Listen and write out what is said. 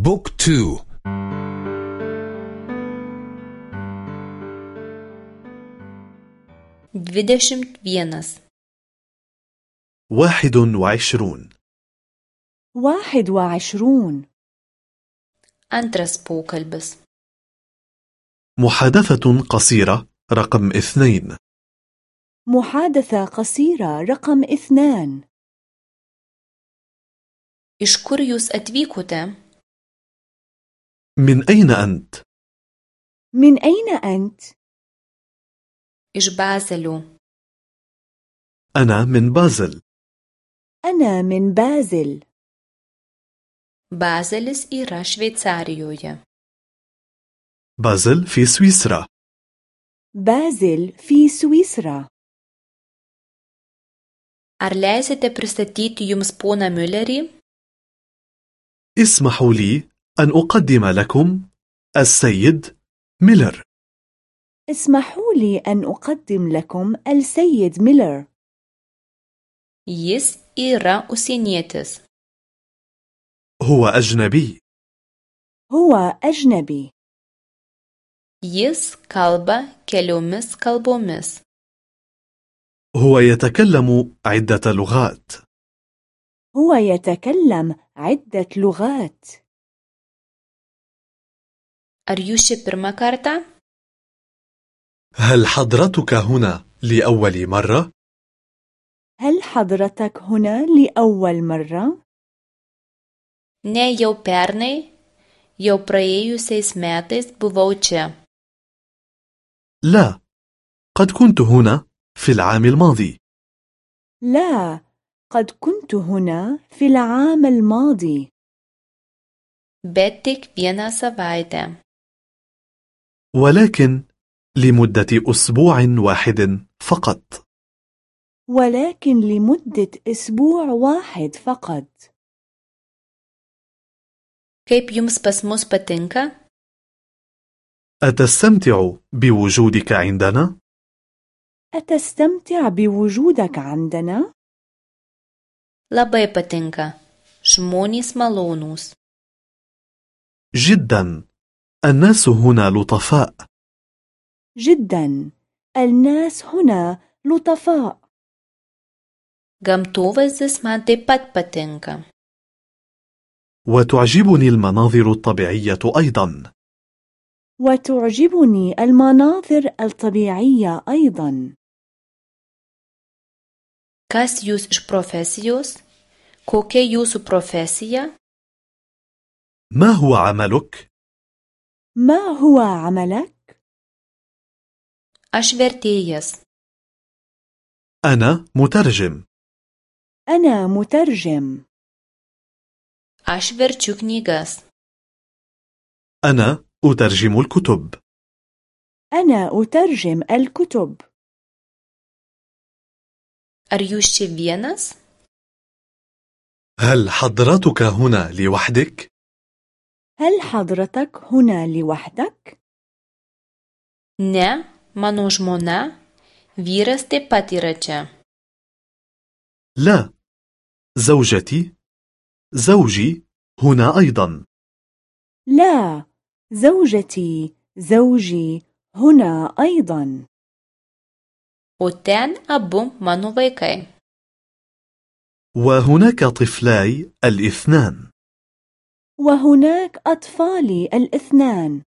بوك تو dvidešimt vienas. واحد وعشرون. واحد وعشرون. Antras pokalbis محادثة قصيرة رقم اثنين. محادثة قصيرة رقم اثنان. Iš kur jūs atvykote? من أين أنت؟ من أين أنت؟ iš bazelio أنا من بازل. أنا من بازل. bazelis yra šveicarijoje بازل في سويسرا. بازل في سويسرا. Ar leisite pristatyti jums poną miulerį اسمحوا لي أن أقدم لكم السيد ميلر. اسمحوا لي أن أقدم لكم السيد ميلر. Jis yra užsienietis. هو أجنبي. هو أجنبي. Jis kalba keliomis kalbomis. هو يتكلم عدة لغات. هو يتكلم عدة لغات. Ar jūs čia pirmą kartą هل حضرتك هنا لأول مرة؟ هل حضرتك هنا لأول مرة؟ ne jau pernai jau praėjusiais metais buvau čia لا. قد كنت هنا في العام الماضي. لا. قد كنت هنا في العام الماضي. Bet tik vieną savaitę ولكن لمدة أسبوع واحد فقط. ولكن لمدة أسبوع واحد فقط. Kaip jums pas mus patinka? أتستمتع بوجودك عندنا؟ أتستمتع بوجودك عندنا؟ labai patinka. Žmonės malonūs. جدا. الناس هنا لطفاء. جدا. الناس هنا لطفاء. Gamtovaizdis man taip pat patinka وتعجبني المناظر الطبيعية أيضا. وتعجبني المناظر الطبيعية أيضا. Kas jūs iš profesijos? Kokia jūsų profesija? ما هو عملك؟ ما هو عملك؟ aš vertėjas أنا مترجم. أنا مترجم. aš verčiu knygas أنا أترجم الكتب. أنا أترجم الكتب. ar jūs čia vienas هل حضرتك هنا لوحدك؟ هل حضرتك هنا لوحدك؟ žmona vyras taip pat yra čia لا. زوجتي. زوجي هنا أيضا. لا. زوجتي زوجي هنا أيضا. Ten abu mano vaikai وهناك طفلاي الاثنان. وهناك أطفالي الاثنان.